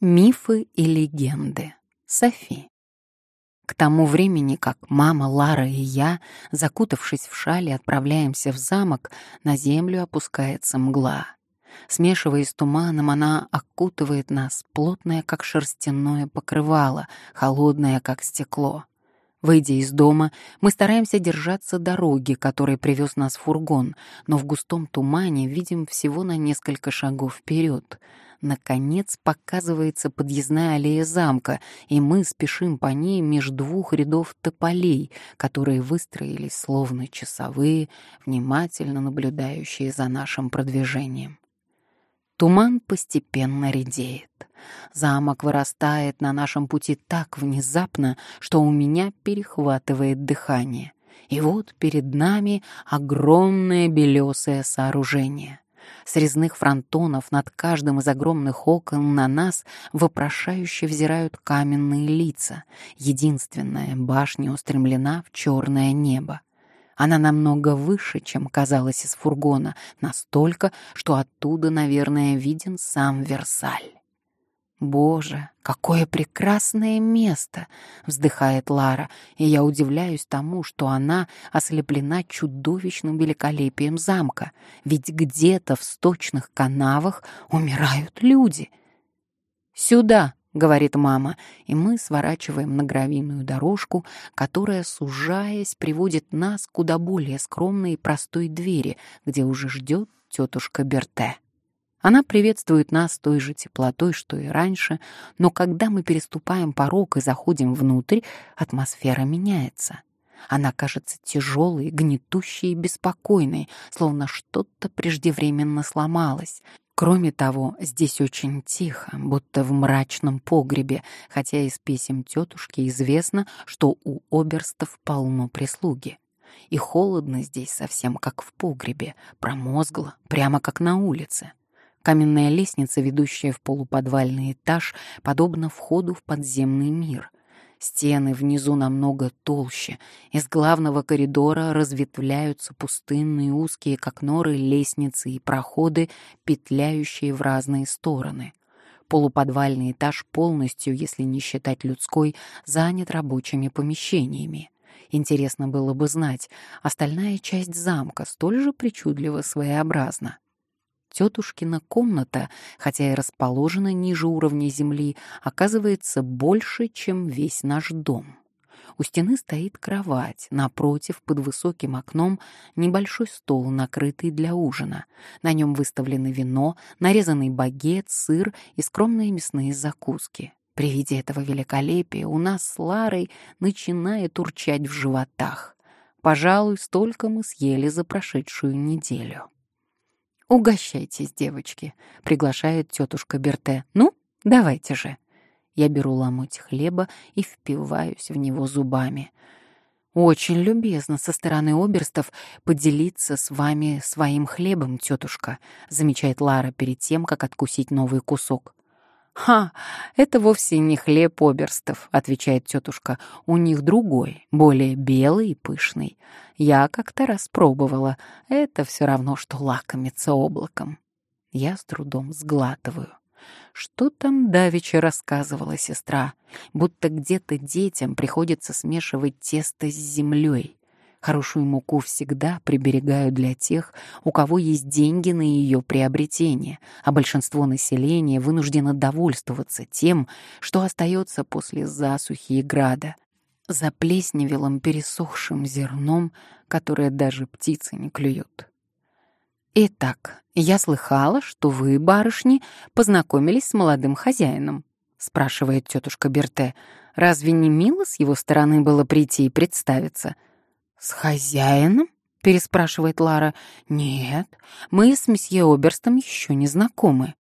Мифы и легенды. Софи. К тому времени, как мама, Лара и я, закутавшись в шали, отправляемся в замок, на землю опускается мгла. Смешиваясь с туманом, она окутывает нас, плотное, как шерстяное покрывало, холодное, как стекло. Выйдя из дома, мы стараемся держаться дороги, которой привез нас фургон, но в густом тумане видим всего на несколько шагов вперед — Наконец показывается подъездная аллея замка, и мы спешим по ней между двух рядов тополей, которые выстроились словно часовые, внимательно наблюдающие за нашим продвижением. Туман постепенно редеет. Замок вырастает на нашем пути так внезапно, что у меня перехватывает дыхание. И вот перед нами огромное белесое сооружение — с резных фронтонов над каждым из огромных окон на нас вопрошающе взирают каменные лица. Единственная башня устремлена в черное небо. Она намного выше, чем казалось из фургона, настолько, что оттуда, наверное, виден сам Версаль. «Боже, какое прекрасное место!» — вздыхает Лара, и я удивляюсь тому, что она ослеплена чудовищным великолепием замка, ведь где-то в сточных канавах умирают люди. «Сюда!» — говорит мама, и мы сворачиваем на гравийную дорожку, которая, сужаясь, приводит нас куда более скромной и простой двери, где уже ждет тетушка Берте. Она приветствует нас той же теплотой, что и раньше, но когда мы переступаем порог и заходим внутрь, атмосфера меняется. Она кажется тяжелой, гнетущей и беспокойной, словно что-то преждевременно сломалось. Кроме того, здесь очень тихо, будто в мрачном погребе, хотя из писем тетушки известно, что у оберстов полно прислуги. И холодно здесь совсем как в погребе, промозгло, прямо как на улице. Каменная лестница, ведущая в полуподвальный этаж, подобна входу в подземный мир. Стены внизу намного толще. Из главного коридора разветвляются пустынные узкие, как норы, лестницы и проходы, петляющие в разные стороны. Полуподвальный этаж полностью, если не считать людской, занят рабочими помещениями. Интересно было бы знать, остальная часть замка столь же причудливо своеобразна. Тетушкина комната, хотя и расположена ниже уровня земли, оказывается больше, чем весь наш дом. У стены стоит кровать, напротив, под высоким окном, небольшой стол, накрытый для ужина. На нем выставлены вино, нарезанный багет, сыр и скромные мясные закуски. При виде этого великолепия у нас с Ларой начинает урчать в животах. Пожалуй, столько мы съели за прошедшую неделю. «Угощайтесь, девочки», — приглашает тетушка Берте. «Ну, давайте же». Я беру ломоть хлеба и впиваюсь в него зубами. «Очень любезно со стороны оберстов поделиться с вами своим хлебом, тетушка», замечает Лара перед тем, как откусить новый кусок. «Ха, это вовсе не хлеб оберстов», — отвечает тетушка. «У них другой, более белый и пышный. Я как-то раз пробовала. Это все равно, что лакомиться облаком». Я с трудом сглатываю. Что там давеча рассказывала сестра? Будто где-то детям приходится смешивать тесто с землей. Хорошую муку всегда приберегаю для тех, у кого есть деньги на ее приобретение, а большинство населения вынуждено довольствоваться тем, что остается после засухи и града, заплесневелым пересохшим зерном, которое даже птицы не клюют. «Итак, я слыхала, что вы, барышни, познакомились с молодым хозяином», спрашивает тетушка Берте. «Разве не мило с его стороны было прийти и представиться?» «С хозяином?» — переспрашивает Лара. «Нет, мы с месье Оберстом еще не знакомы».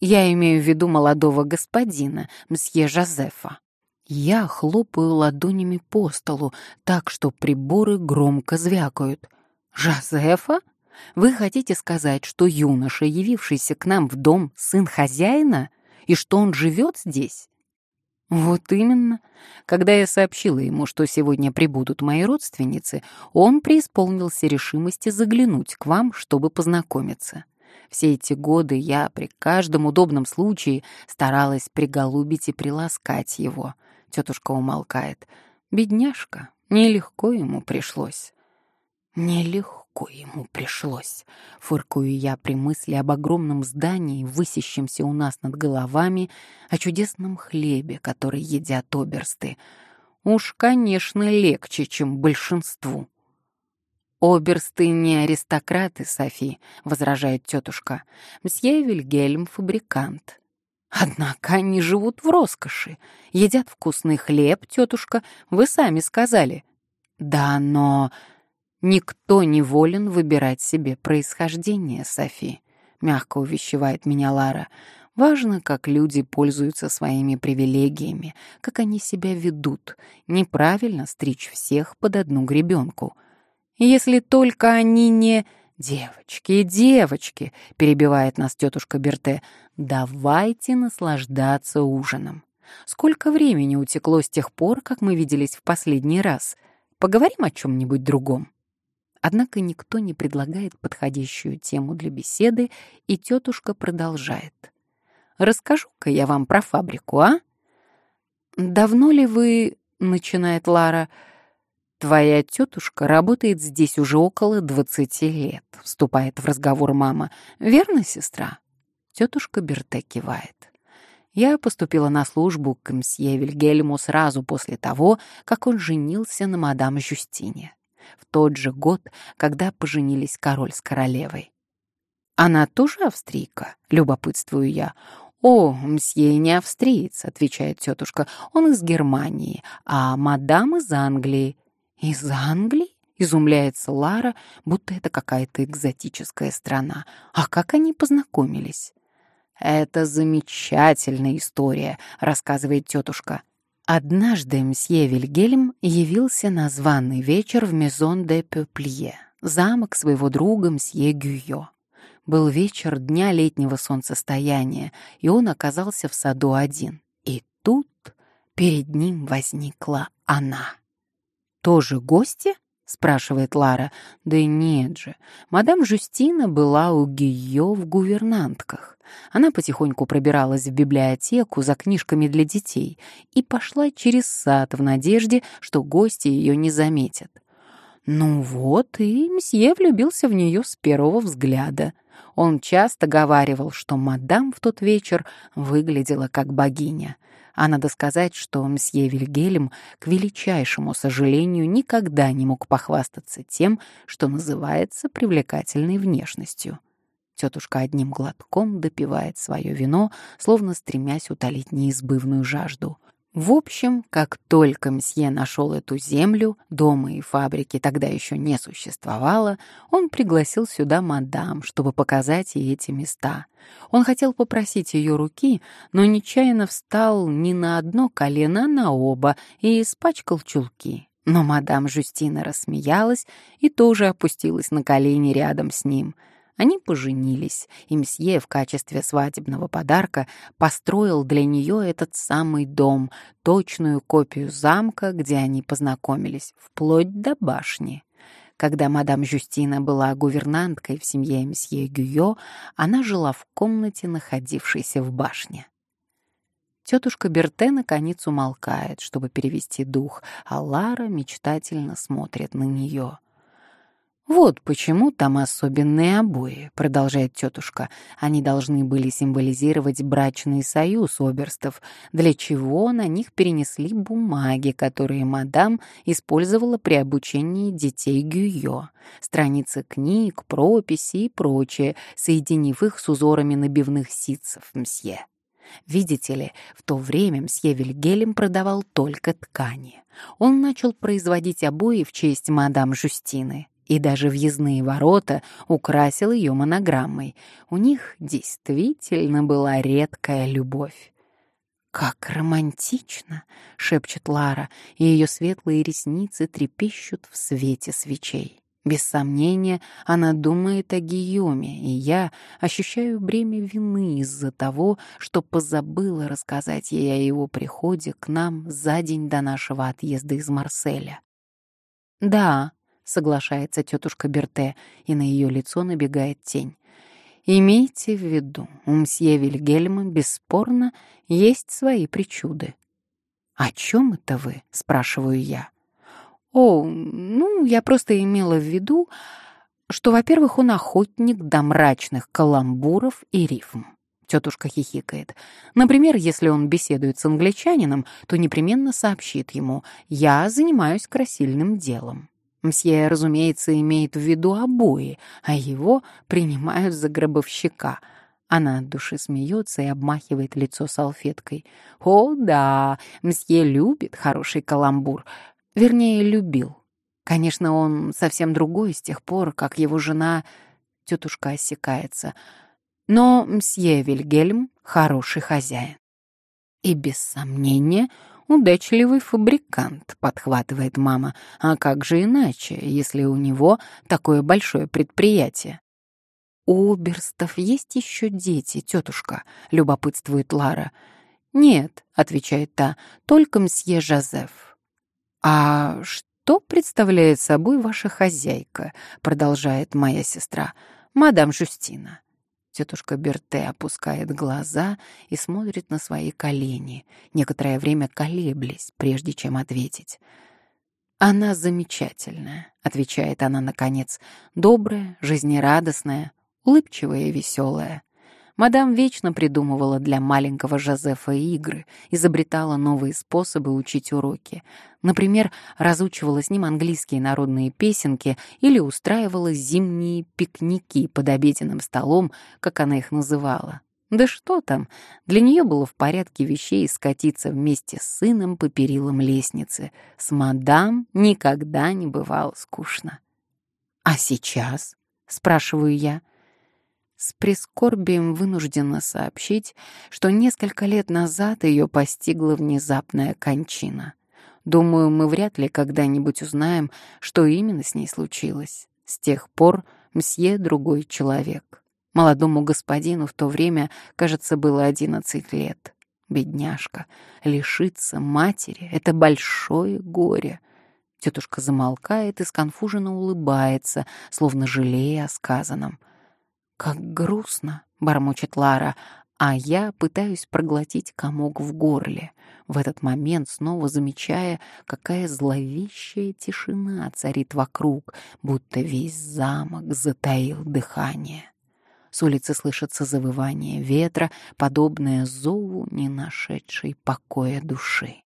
Я имею в виду молодого господина, мсье Жозефа. Я хлопаю ладонями по столу, так что приборы громко звякают. «Жозефа? Вы хотите сказать, что юноша, явившийся к нам в дом, сын хозяина, и что он живет здесь?» Вот именно. Когда я сообщила ему, что сегодня прибудут мои родственницы, он преисполнился решимости заглянуть к вам, чтобы познакомиться. Все эти годы я при каждом удобном случае старалась приголубить и приласкать его. Тетушка умолкает. Бедняжка, нелегко ему пришлось. Нелегко ему пришлось. Фыркую я при мысли об огромном здании, высящемся у нас над головами, о чудесном хлебе, который едят оберсты. Уж, конечно, легче, чем большинству. «Оберсты не аристократы, Софи», — возражает тетушка. «Мсье Вильгельм — фабрикант». «Однако они живут в роскоши. Едят вкусный хлеб, тетушка, вы сами сказали». «Да, но...» «Никто не волен выбирать себе происхождение, Софи», — мягко увещевает меня Лара. «Важно, как люди пользуются своими привилегиями, как они себя ведут. Неправильно стричь всех под одну гребенку». Если только они не... «Девочки, девочки!» — перебивает нас тетушка Берте. «Давайте наслаждаться ужином. Сколько времени утекло с тех пор, как мы виделись в последний раз? Поговорим о чем-нибудь другом». Однако никто не предлагает подходящую тему для беседы, и тетушка продолжает. «Расскажу-ка я вам про фабрику, а?» «Давно ли вы...» — начинает Лара — «Твоя тетушка работает здесь уже около двадцати лет», — вступает в разговор мама. «Верно, сестра?» Тетушка Берте кивает. Я поступила на службу к мсье Вильгельму сразу после того, как он женился на мадам Жюстине. В тот же год, когда поженились король с королевой. «Она тоже австрийка?» — любопытствую я. «О, мсье не австриец», — отвечает тетушка. «Он из Германии, а мадам из Англии. «Из Англии?» — изумляется Лара, будто это какая-то экзотическая страна. «А как они познакомились?» «Это замечательная история», — рассказывает тетушка. Однажды мсье Вильгельм явился на званый вечер в Мезон де Пеплие, замок своего друга мсье Гюйо. Был вечер дня летнего солнцестояния, и он оказался в саду один. И тут перед ним возникла она тоже гости?» — спрашивает Лара. «Да нет же. Мадам Жюстина была у Гийо в гувернантках. Она потихоньку пробиралась в библиотеку за книжками для детей и пошла через сад в надежде, что гости ее не заметят. Ну вот, и мсье влюбился в нее с первого взгляда. Он часто говаривал, что мадам в тот вечер выглядела как богиня — а надо сказать, что мсье Вильгельм, к величайшему сожалению, никогда не мог похвастаться тем, что называется привлекательной внешностью. Тетушка одним глотком допивает свое вино, словно стремясь утолить неизбывную жажду. В общем, как только мсье нашел эту землю, дома и фабрики тогда еще не существовало, он пригласил сюда мадам, чтобы показать ей эти места. Он хотел попросить ее руки, но нечаянно встал не на одно колено, а на оба и испачкал чулки. Но мадам Жюстина рассмеялась и тоже опустилась на колени рядом с ним — они поженились, и мсье в качестве свадебного подарка построил для нее этот самый дом, точную копию замка, где они познакомились, вплоть до башни. Когда мадам Жюстина была гувернанткой в семье мсье Гюйо, она жила в комнате, находившейся в башне. Тетушка Берте наконец умолкает, чтобы перевести дух, а Лара мечтательно смотрит на нее. «Вот почему там особенные обои», — продолжает тетушка. «Они должны были символизировать брачный союз оберстов, для чего на них перенесли бумаги, которые мадам использовала при обучении детей Гюйо, страницы книг, прописи и прочее, соединив их с узорами набивных ситцев мсье». Видите ли, в то время мсье Вильгелем продавал только ткани. Он начал производить обои в честь мадам Жустины и даже въездные ворота украсил ее монограммой. У них действительно была редкая любовь. «Как романтично!» — шепчет Лара, и ее светлые ресницы трепещут в свете свечей. Без сомнения, она думает о Гийоме, и я ощущаю бремя вины из-за того, что позабыла рассказать ей о его приходе к нам за день до нашего отъезда из Марселя. «Да», — соглашается тетушка Берте, и на ее лицо набегает тень. Имейте в виду, у мсье Вильгельма бесспорно есть свои причуды. «О чем это вы?» — спрашиваю я. «О, ну, я просто имела в виду, что, во-первых, он охотник до мрачных каламбуров и рифм. Тетушка хихикает. Например, если он беседует с англичанином, то непременно сообщит ему «Я занимаюсь красильным делом». Мсье, разумеется, имеет в виду обои, а его принимают за гробовщика. Она от души смеется и обмахивает лицо салфеткой. «О, да, мсье любит хороший каламбур. Вернее, любил. Конечно, он совсем другой с тех пор, как его жена...» Тетушка осекается. «Но мсье Вильгельм — хороший хозяин». И без сомнения удачливый фабрикант», — подхватывает мама. «А как же иначе, если у него такое большое предприятие?» «У Берстов есть еще дети, тетушка?» — любопытствует Лара. «Нет», — отвечает та, — «только мсье Жозеф». «А что представляет собой ваша хозяйка?» — продолжает моя сестра. «Мадам Жюстина». Тетушка Берте опускает глаза и смотрит на свои колени, некоторое время колеблясь, прежде чем ответить. «Она замечательная», — отвечает она наконец, — «добрая, жизнерадостная, улыбчивая и веселая. Мадам вечно придумывала для маленького Жозефа игры, изобретала новые способы учить уроки. Например, разучивала с ним английские народные песенки или устраивала зимние пикники под обеденным столом, как она их называла. Да что там, для нее было в порядке вещей скатиться вместе с сыном по перилам лестницы. С мадам никогда не бывало скучно. «А сейчас?» — спрашиваю я. — с прискорбием вынуждена сообщить, что несколько лет назад ее постигла внезапная кончина. Думаю, мы вряд ли когда-нибудь узнаем, что именно с ней случилось. С тех пор мсье другой человек. Молодому господину в то время, кажется, было одиннадцать лет. Бедняжка, лишиться матери — это большое горе. Тетушка замолкает и сконфуженно улыбается, словно жалея о сказанном — «Как грустно!» — бормочет Лара, а я пытаюсь проглотить комок в горле, в этот момент снова замечая, какая зловещая тишина царит вокруг, будто весь замок затаил дыхание. С улицы слышится завывание ветра, подобное зову, не нашедшей покоя души.